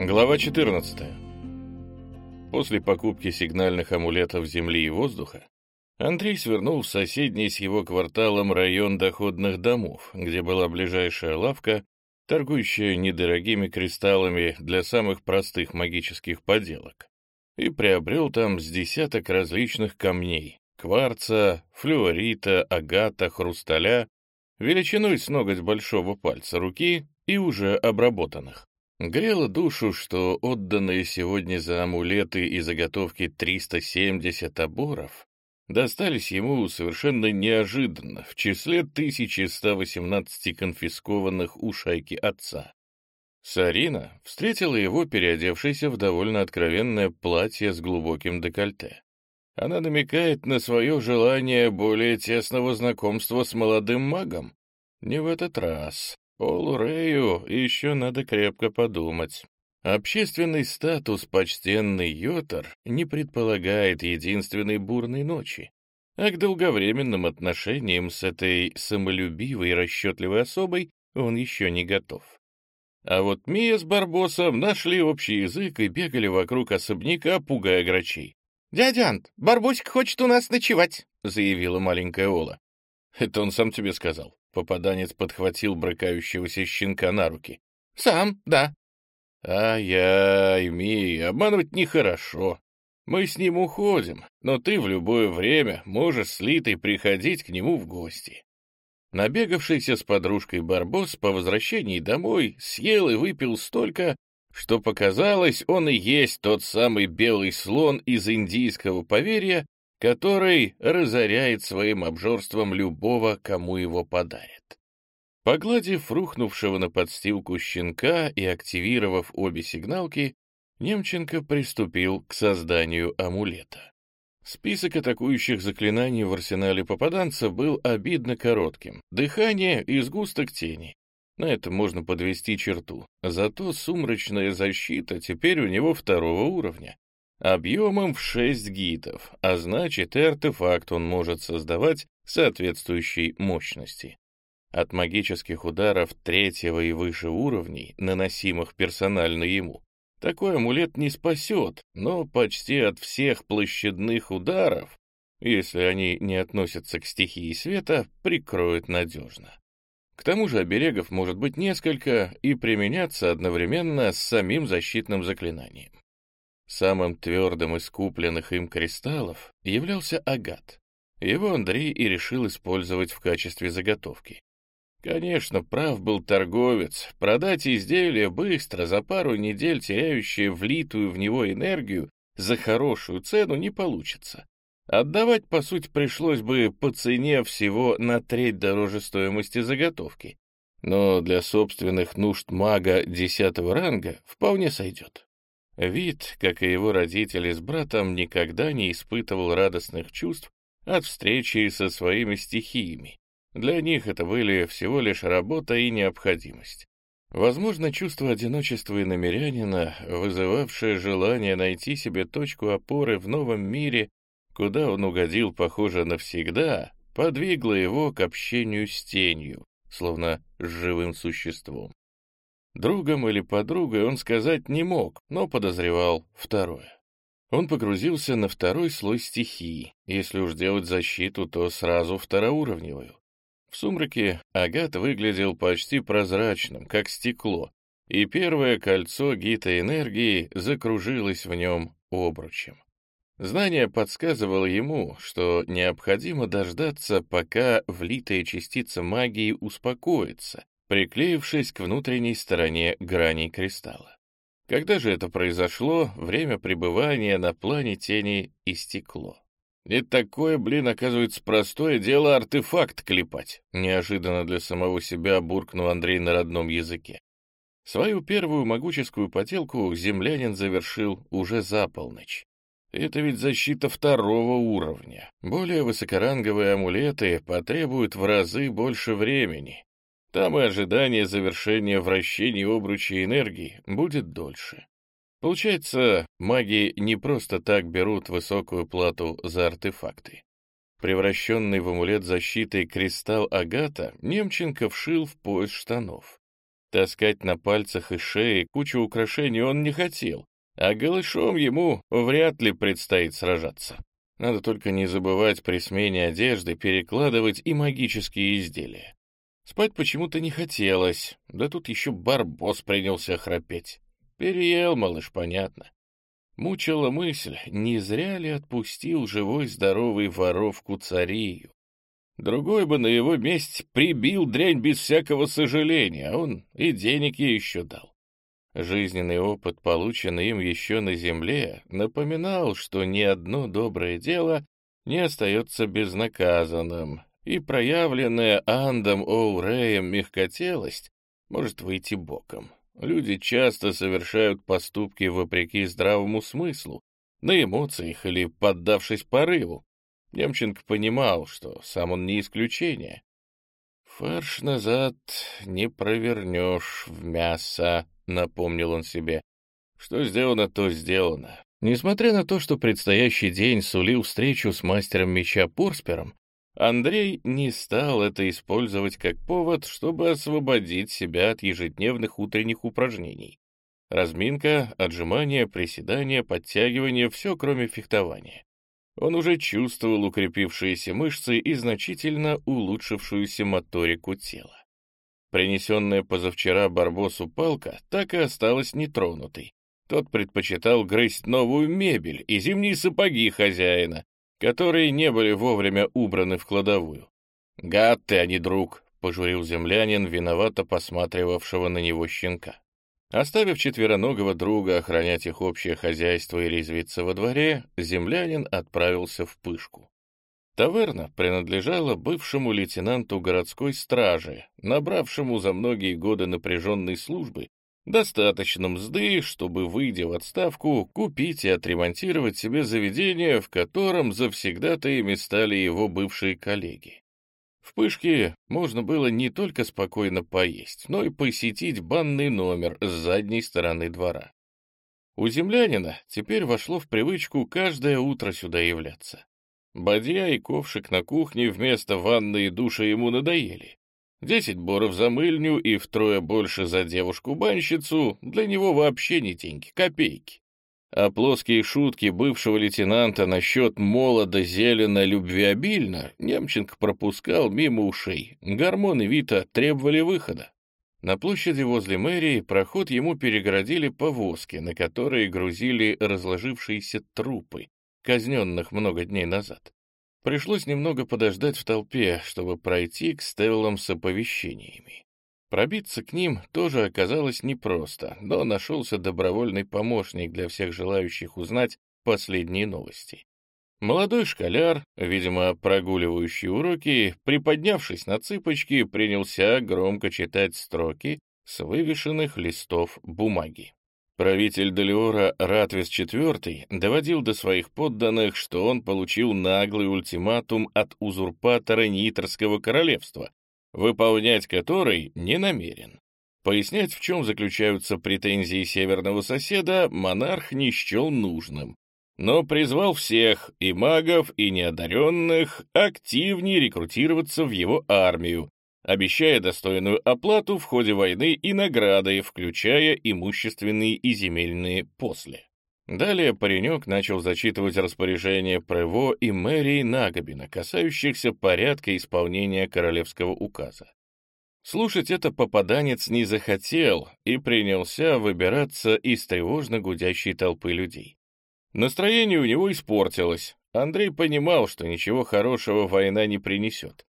Глава 14. После покупки сигнальных амулетов земли и воздуха Андрей свернул в соседний с его кварталом район доходных домов, где была ближайшая лавка, торгующая недорогими кристаллами для самых простых магических поделок, и приобрел там с десяток различных камней — кварца, флюорита, агата, хрусталя, величиной с ноготь большого пальца руки и уже обработанных. Грело душу, что отданные сегодня за амулеты и заготовки 370 оборов достались ему совершенно неожиданно в числе 1118 конфискованных у шайки отца. Сарина встретила его, переодевшейся в довольно откровенное платье с глубоким декольте. Она намекает на свое желание более тесного знакомства с молодым магом. Не в этот раз. Рэю еще надо крепко подумать. Общественный статус почтенный Йотар не предполагает единственной бурной ночи, а к долговременным отношениям с этой самолюбивой и расчетливой особой он еще не готов. А вот Мия с Барбосом нашли общий язык и бегали вокруг особняка, пугая грачей. «Дядя Ант, Барбосик хочет у нас ночевать», — заявила маленькая Ола. «Это он сам тебе сказал». Попаданец подхватил брыкающегося щенка на руки. «Сам, да». «Ай-яй, Ми, обманывать нехорошо. Мы с ним уходим, но ты в любое время можешь с Литой приходить к нему в гости». Набегавшийся с подружкой Барбос по возвращении домой съел и выпил столько, что показалось, он и есть тот самый белый слон из индийского поверья, который разоряет своим обжорством любого, кому его подарят. Погладив рухнувшего на подстилку щенка и активировав обе сигналки, Немченко приступил к созданию амулета. Список атакующих заклинаний в арсенале попаданца был обидно коротким. Дыхание и сгусток тени. На этом можно подвести черту. Зато сумрачная защита теперь у него второго уровня объемом в 6 гитов, а значит и артефакт он может создавать соответствующей мощности. От магических ударов третьего и выше уровней, наносимых персонально ему, такой амулет не спасет, но почти от всех площадных ударов, если они не относятся к стихии света, прикроет надежно. К тому же оберегов может быть несколько и применяться одновременно с самим защитным заклинанием. Самым твердым из купленных им кристаллов являлся агат. Его Андрей и решил использовать в качестве заготовки. Конечно, прав был торговец. Продать изделие быстро, за пару недель теряющее влитую в него энергию, за хорошую цену не получится. Отдавать, по сути, пришлось бы по цене всего на треть дороже стоимости заготовки. Но для собственных нужд мага десятого ранга вполне сойдет. Вид, как и его родители с братом, никогда не испытывал радостных чувств от встречи со своими стихиями. Для них это были всего лишь работа и необходимость. Возможно, чувство одиночества и намерянина, вызывавшее желание найти себе точку опоры в новом мире, куда он угодил, похоже, навсегда, подвигло его к общению с тенью, словно с живым существом. Другом или подругой он сказать не мог, но подозревал второе. Он погрузился на второй слой стихии, если уж делать защиту, то сразу второуровневую. В сумраке агат выглядел почти прозрачным, как стекло, и первое кольцо гита энергии закружилось в нем обручем. Знание подсказывало ему, что необходимо дождаться, пока влитая частица магии успокоится, приклеившись к внутренней стороне граней кристалла. Когда же это произошло, время пребывания на плане тени истекло. «Не такое, блин, оказывается, простое дело артефакт клепать», неожиданно для самого себя буркнул Андрей на родном языке. Свою первую магическую поделку землянин завершил уже за полночь. Это ведь защита второго уровня. Более высокоранговые амулеты потребуют в разы больше времени, там и ожидание завершения вращения обруча энергии будет дольше. Получается, маги не просто так берут высокую плату за артефакты. Превращенный в амулет защиты кристалл агата Немченко вшил в пояс штанов. Таскать на пальцах и шее кучу украшений он не хотел, а голышом ему вряд ли предстоит сражаться. Надо только не забывать при смене одежды перекладывать и магические изделия. Спать почему-то не хотелось, да тут еще барбос принялся храпеть. Переел, малыш, понятно. Мучила мысль, не зря ли отпустил живой-здоровый воровку царию. Другой бы на его месте прибил дрянь без всякого сожаления, а он и денег ей еще дал. Жизненный опыт, полученный им еще на земле, напоминал, что ни одно доброе дело не остается безнаказанным, и проявленная Андом Оуреем мягкотелость может выйти боком. Люди часто совершают поступки вопреки здравому смыслу, на эмоциях или поддавшись порыву. Немченко понимал, что сам он не исключение. «Фарш назад не провернешь в мясо», — напомнил он себе. «Что сделано, то сделано». Несмотря на то, что предстоящий день сулил встречу с мастером меча Порспером, Андрей не стал это использовать как повод, чтобы освободить себя от ежедневных утренних упражнений. Разминка, отжимания, приседания, подтягивания — все кроме фехтования. Он уже чувствовал укрепившиеся мышцы и значительно улучшившуюся моторику тела. Принесенная позавчера Барбосу палка так и осталась нетронутой. Тот предпочитал грызть новую мебель и зимние сапоги хозяина, которые не были вовремя убраны в кладовую. «Гад ты, а не друг», — пожурил землянин, виновато посматривавшего на него щенка. Оставив четвероногого друга охранять их общее хозяйство и резвиться во дворе, землянин отправился в Пышку. Таверна принадлежала бывшему лейтенанту городской стражи, набравшему за многие годы напряженной службы достаточно мзды, чтобы, выйдя в отставку, купить и отремонтировать себе заведение, в котором завсегда-то стали его бывшие коллеги. В Пышке можно было не только спокойно поесть, но и посетить банный номер с задней стороны двора. У землянина теперь вошло в привычку каждое утро сюда являться. Бадья и ковшик на кухне вместо ванны и душа ему надоели. Десять боров за мыльню и втрое больше за девушку-банщицу для него вообще не деньги, копейки а плоские шутки бывшего лейтенанта насчет молода, зелено, любвеобильно Немченко пропускал мимо ушей. Гормоны Вита требовали выхода. На площади возле мэрии проход ему перегородили повозки, на которые грузили разложившиеся трупы, казненных много дней назад. Пришлось немного подождать в толпе, чтобы пройти к стеллам с оповещениями. Пробиться к ним тоже оказалось непросто, но нашелся добровольный помощник для всех желающих узнать последние новости. Молодой школяр, видимо, прогуливающий уроки, приподнявшись на цыпочки, принялся громко читать строки с вывешенных листов бумаги. Правитель Делиора Ратвис IV доводил до своих подданных, что он получил наглый ультиматум от узурпатора Нитрского королевства, выполнять который не намерен. Пояснять, в чем заключаются претензии северного соседа, монарх не счел нужным, но призвал всех, и магов, и неодаренных, активнее рекрутироваться в его армию, обещая достойную оплату в ходе войны и награды, включая имущественные и земельные после. Далее паренек начал зачитывать распоряжения Прево и мэрии Нагобина, касающихся порядка исполнения королевского указа. Слушать это попаданец не захотел и принялся выбираться из тревожно гудящей толпы людей. Настроение у него испортилось. Андрей понимал, что ничего хорошего война не принесет.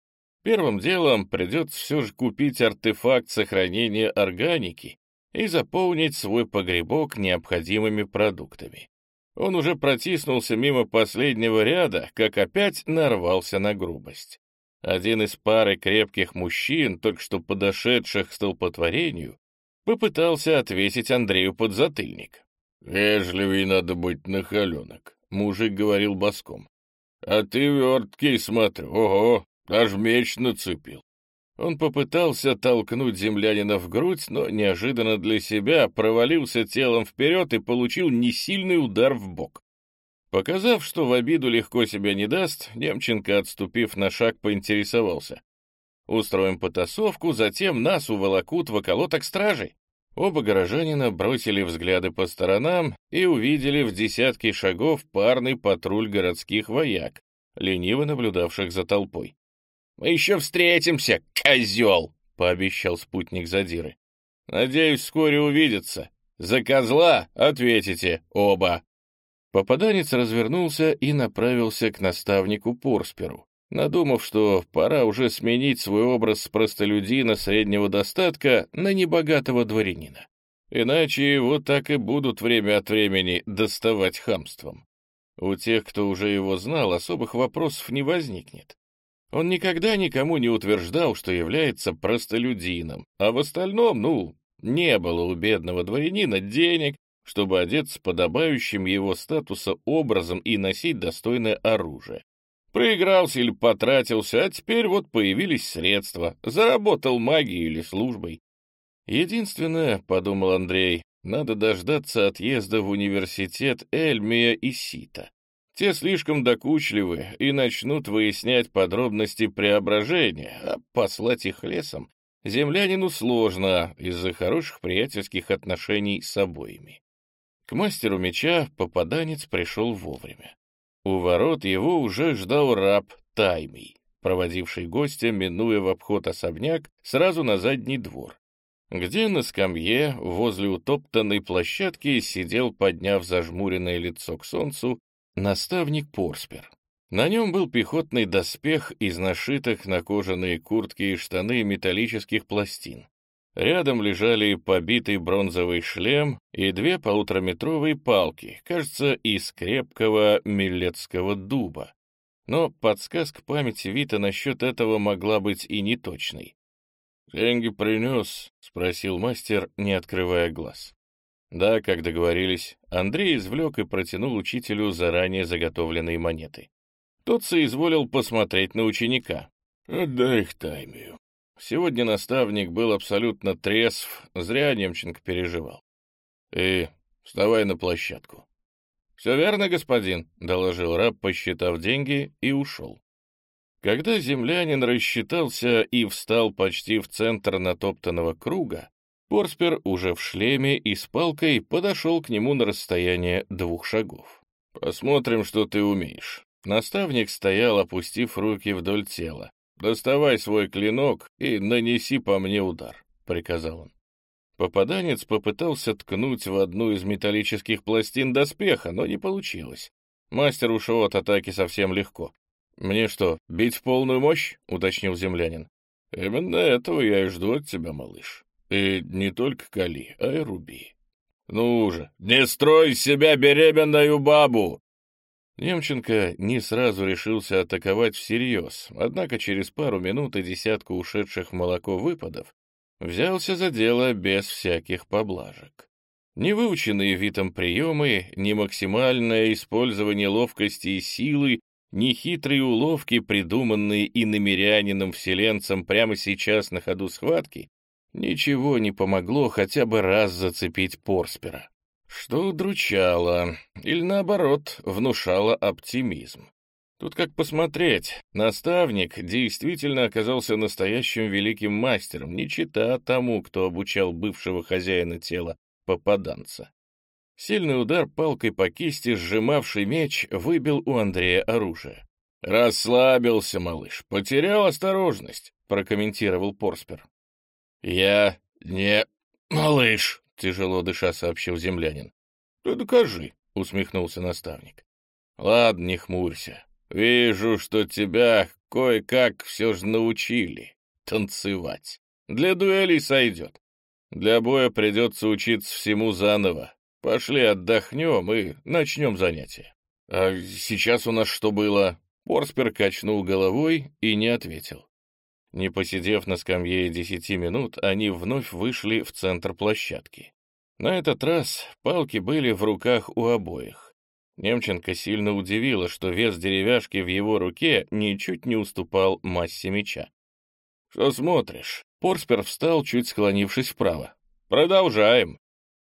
Первым делом придется все же купить артефакт сохранения органики и заполнить свой погребок необходимыми продуктами. Он уже протиснулся мимо последнего ряда, как опять нарвался на грубость. Один из пары крепких мужчин, только что подошедших к столпотворению, попытался отвесить Андрею подзатыльник. «Вежливей надо быть, нахаленок», — мужик говорил боском. «А ты верткий, смотрю, ого, даже меч нацепил. Он попытался толкнуть землянина в грудь, но неожиданно для себя провалился телом вперед и получил несильный удар в бок. Показав, что в обиду легко себя не даст, Немченко, отступив на шаг, поинтересовался. Устроим потасовку, затем нас уволокут в околоток стражи». Оба горожанина бросили взгляды по сторонам и увидели в десятке шагов парный патруль городских вояк, лениво наблюдавших за толпой. «Мы еще встретимся, козел!» — пообещал спутник задиры. «Надеюсь, вскоре увидеться. За козла ответите оба!» Попаданец развернулся и направился к наставнику Порсперу, надумав, что пора уже сменить свой образ с простолюдина среднего достатка на небогатого дворянина. Иначе его так и будут время от времени доставать хамством. У тех, кто уже его знал, особых вопросов не возникнет. Он никогда никому не утверждал, что является простолюдином, а в остальном, ну, не было у бедного дворянина денег, чтобы одеться подобающим его статуса образом и носить достойное оружие. Проигрался или потратился, а теперь вот появились средства, заработал магией или службой. Единственное, — подумал Андрей, — надо дождаться отъезда в университет Эльмия и Сита. Те слишком докучливы и начнут выяснять подробности преображения, а послать их лесом землянину сложно из-за хороших приятельских отношений с обоими. К мастеру меча попаданец пришел вовремя. У ворот его уже ждал раб Таймий, проводивший гостя, минуя в обход особняк, сразу на задний двор, где на скамье возле утоптанной площадки сидел, подняв зажмуренное лицо к солнцу, наставник Порспер. На нем был пехотный доспех из нашитых на кожаные куртки и штаны металлических пластин. Рядом лежали побитый бронзовый шлем и две полутораметровые палки, кажется, из крепкого милетского дуба. Но подсказка памяти Вита насчет этого могла быть и неточной. «Деньги принес?» — спросил мастер, не открывая глаз. Да, как договорились, Андрей извлек и протянул учителю заранее заготовленные монеты. Тот соизволил посмотреть на ученика. «Отдай их Таймию», Сегодня наставник был абсолютно трезв, зря Немченко переживал. И вставай на площадку. — Все верно, господин, — доложил раб, посчитав деньги, и ушел. Когда землянин рассчитался и встал почти в центр натоптанного круга, Порспер уже в шлеме и с палкой подошел к нему на расстояние двух шагов. «Посмотрим, что ты умеешь». Наставник стоял, опустив руки вдоль тела, «Доставай свой клинок и нанеси по мне удар», — приказал он. Попаданец попытался ткнуть в одну из металлических пластин доспеха, но не получилось. Мастер ушел от атаки совсем легко. «Мне что, бить в полную мощь?» — уточнил землянин. «Именно этого я и жду от тебя, малыш. И не только кали, а и руби. Ну же, не строй себя беременную бабу!» Немченко не сразу решился атаковать всерьез, однако через пару минут и десятку ушедших в молоко выпадов взялся за дело без всяких поблажек. Ни выученные Витом приемы, ни максимальное использование ловкости и силы, ни хитрые уловки, придуманные и намерянином-вселенцем прямо сейчас на ходу схватки, ничего не помогло хотя бы раз зацепить Порспера что удручало или, наоборот, внушало оптимизм. Тут как посмотреть, наставник действительно оказался настоящим великим мастером, не чита тому, кто обучал бывшего хозяина тела попаданца. Сильный удар палкой по кисти, сжимавший меч, выбил у Андрея оружие. «Расслабился, малыш, потерял осторожность», — прокомментировал Порспер. «Я не малыш», — тяжело дыша сообщил землянин. — Ты докажи, — усмехнулся наставник. — Ладно, не хмурься. Вижу, что тебя кое-как все же научили танцевать. Для дуэлей сойдет. Для боя придется учиться всему заново. Пошли отдохнем и начнем занятие. — А сейчас у нас что было? Порспер качнул головой и не ответил. Не посидев на скамье десяти минут, они вновь вышли в центр площадки. На этот раз палки были в руках у обоих. Немченко сильно удивило, что вес деревяшки в его руке ничуть не уступал массе меча. «Что смотришь?» Порспер встал, чуть склонившись вправо. «Продолжаем».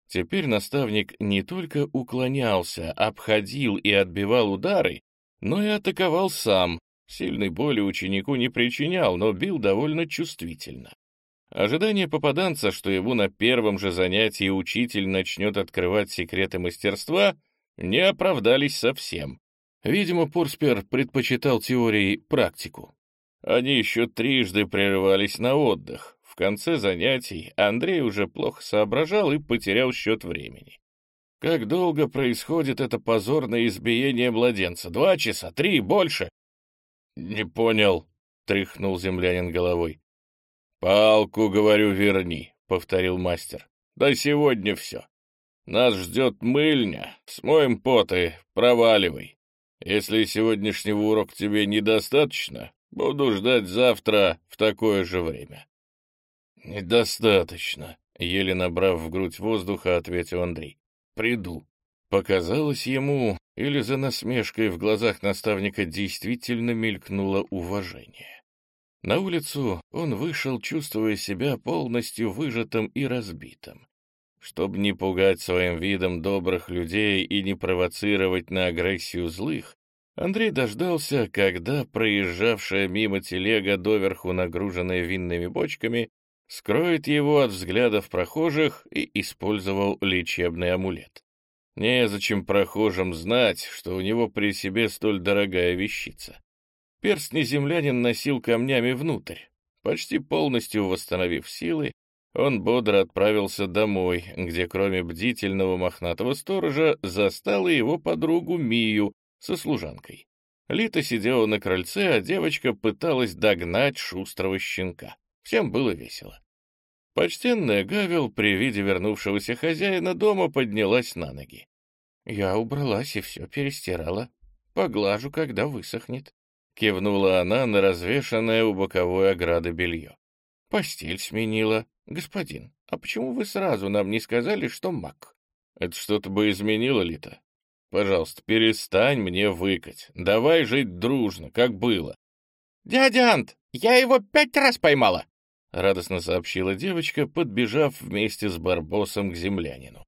Теперь наставник не только уклонялся, обходил и отбивал удары, но и атаковал сам, Сильной боли ученику не причинял, но бил довольно чувствительно. Ожидание попаданца, что ему на первом же занятии учитель начнет открывать секреты мастерства, не оправдались совсем. Видимо, Порспер предпочитал теории практику. Они еще трижды прерывались на отдых. В конце занятий Андрей уже плохо соображал и потерял счет времени. Как долго происходит это позорное избиение младенца? Два часа? Три? Больше? «Не понял», — тряхнул землянин головой. «Палку, говорю, верни», — повторил мастер. «Да сегодня все. Нас ждет мыльня, смоем поты, проваливай. Если сегодняшнего урока тебе недостаточно, буду ждать завтра в такое же время». «Недостаточно», — еле набрав в грудь воздуха, ответил Андрей. «Приду». Показалось ему, или за насмешкой в глазах наставника действительно мелькнуло уважение. На улицу он вышел, чувствуя себя полностью выжатым и разбитым. Чтобы не пугать своим видом добрых людей и не провоцировать на агрессию злых, Андрей дождался, когда проезжавшая мимо телега, доверху нагруженная винными бочками, скроет его от взглядов прохожих и использовал лечебный амулет. Незачем прохожим знать, что у него при себе столь дорогая вещица. Перстни землянин носил камнями внутрь. Почти полностью восстановив силы, он бодро отправился домой, где кроме бдительного мохнатого сторожа застала его подругу Мию со служанкой. Лита сидела на крыльце, а девочка пыталась догнать шустрого щенка. Всем было весело. Почтенная Гавел при виде вернувшегося хозяина дома поднялась на ноги. «Я убралась и все перестирала. Поглажу, когда высохнет», — кивнула она на развешанное у боковой ограды белье. «Постель сменила. Господин, а почему вы сразу нам не сказали, что маг?» «Это что-то бы изменило, Лита? Пожалуйста, перестань мне выкать. Давай жить дружно, как было». «Дядя Ант, я его пять раз поймала!» — радостно сообщила девочка, подбежав вместе с Барбосом к землянину.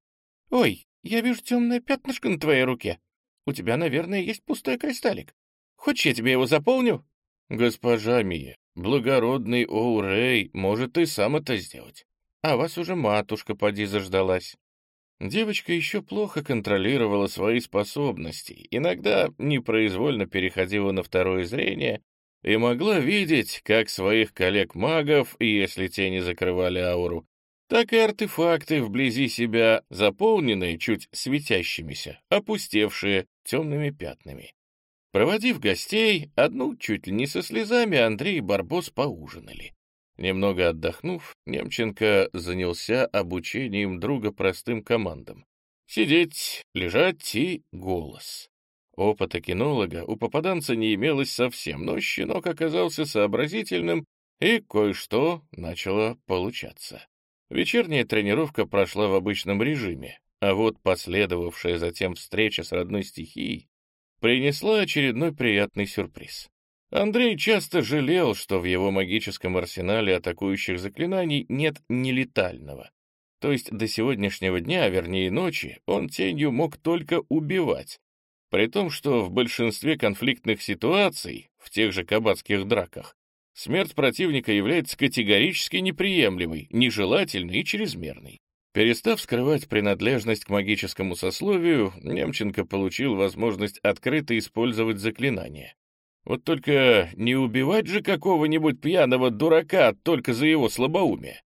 «Ой, я вижу темное пятнышко на твоей руке. У тебя, наверное, есть пустой кристаллик. Хочешь, я тебе его заполню?» «Госпожа Мия, благородный Оурей может и сам это сделать. А вас уже матушка поди заждалась». Девочка еще плохо контролировала свои способности, иногда непроизвольно переходила на второе зрение и могла видеть, как своих коллег-магов, если те не закрывали ауру, так и артефакты вблизи себя, заполненные чуть светящимися, опустевшие темными пятнами. Проводив гостей, одну чуть ли не со слезами, Андрей и Барбос поужинали. Немного отдохнув, Немченко занялся обучением друга простым командам. Сидеть, лежать и голос. Опыта кинолога у попаданца не имелось совсем, но щенок оказался сообразительным, и кое-что начало получаться. Вечерняя тренировка прошла в обычном режиме, а вот последовавшая затем встреча с родной стихией принесла очередной приятный сюрприз. Андрей часто жалел, что в его магическом арсенале атакующих заклинаний нет нелетального. То есть до сегодняшнего дня, а вернее ночи, он тенью мог только убивать, при том, что в большинстве конфликтных ситуаций, в тех же кабацких драках, смерть противника является категорически неприемлемой, нежелательной и чрезмерной. Перестав скрывать принадлежность к магическому сословию, Немченко получил возможность открыто использовать заклинания. Вот только не убивать же какого-нибудь пьяного дурака только за его слабоумие.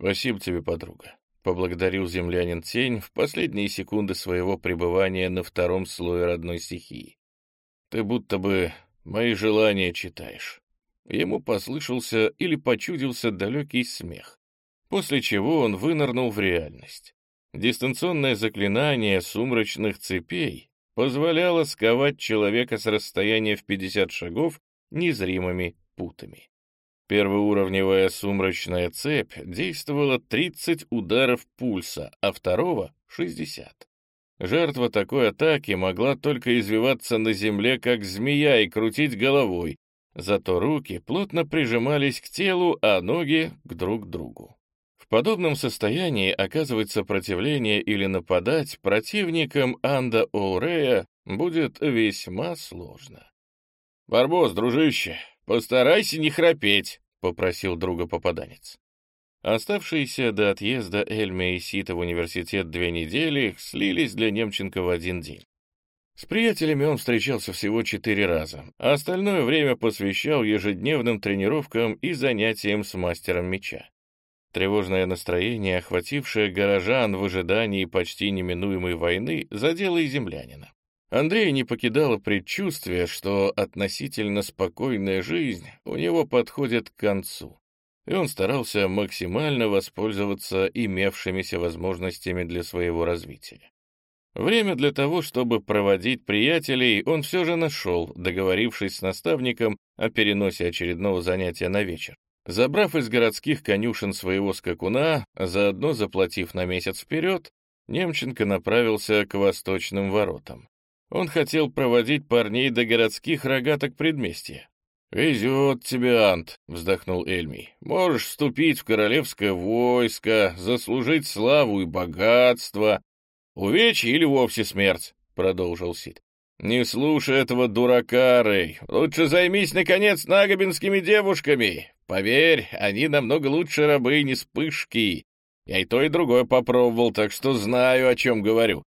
Спасибо тебе, подруга. Поблагодарил землянин тень в последние секунды своего пребывания на втором слое родной стихии. Ты будто бы мои желания читаешь. Ему послышался или почудился далекий смех, после чего он вынырнул в реальность. Дистанционное заклинание сумрачных цепей позволяло сковать человека с расстояния в 50 шагов незримыми путами. Первоуровневая сумрачная цепь действовала 30 ударов пульса, а второго — 60. Жертва такой атаки могла только извиваться на земле, как змея, и крутить головой, Зато руки плотно прижимались к телу, а ноги — к друг другу. В подобном состоянии оказывать сопротивление или нападать противникам Анда Олрея будет весьма сложно. «Барбос, дружище, постарайся не храпеть», — попросил друга попаданец. Оставшиеся до отъезда Эльме и Сита в университет две недели слились для Немченко в один день. С приятелями он встречался всего четыре раза, а остальное время посвящал ежедневным тренировкам и занятиям с мастером меча. Тревожное настроение, охватившее горожан в ожидании почти неминуемой войны, задело и землянина. Андрей не покидало предчувствие, что относительно спокойная жизнь у него подходит к концу, и он старался максимально воспользоваться имевшимися возможностями для своего развития. Время для того, чтобы проводить приятелей, он все же нашел, договорившись с наставником о переносе очередного занятия на вечер. Забрав из городских конюшен своего скакуна, заодно заплатив на месяц вперед, Немченко направился к восточным воротам. Он хотел проводить парней до городских рогаток предместья. «Везет тебе, Ант», — вздохнул Эльмий. «Можешь вступить в королевское войско, заслужить славу и богатство. Увечье или вовсе смерть», — продолжил Сид. «Не слушай этого дурака, Рэй. Лучше займись, наконец, нагобинскими девушками. Поверь, они намного лучше рабыни с пышки. Я и то, и другое попробовал, так что знаю, о чем говорю.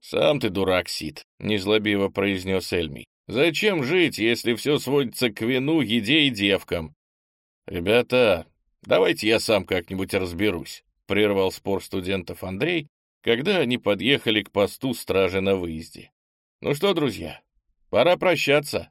«Сам ты дурак, Сид», — незлобиво произнес Эльми. «Зачем жить, если все сводится к вину, еде и девкам?» «Ребята, давайте я сам как-нибудь разберусь», — прервал спор студентов Андрей, когда они подъехали к посту стражи на выезде. «Ну что, друзья, пора прощаться.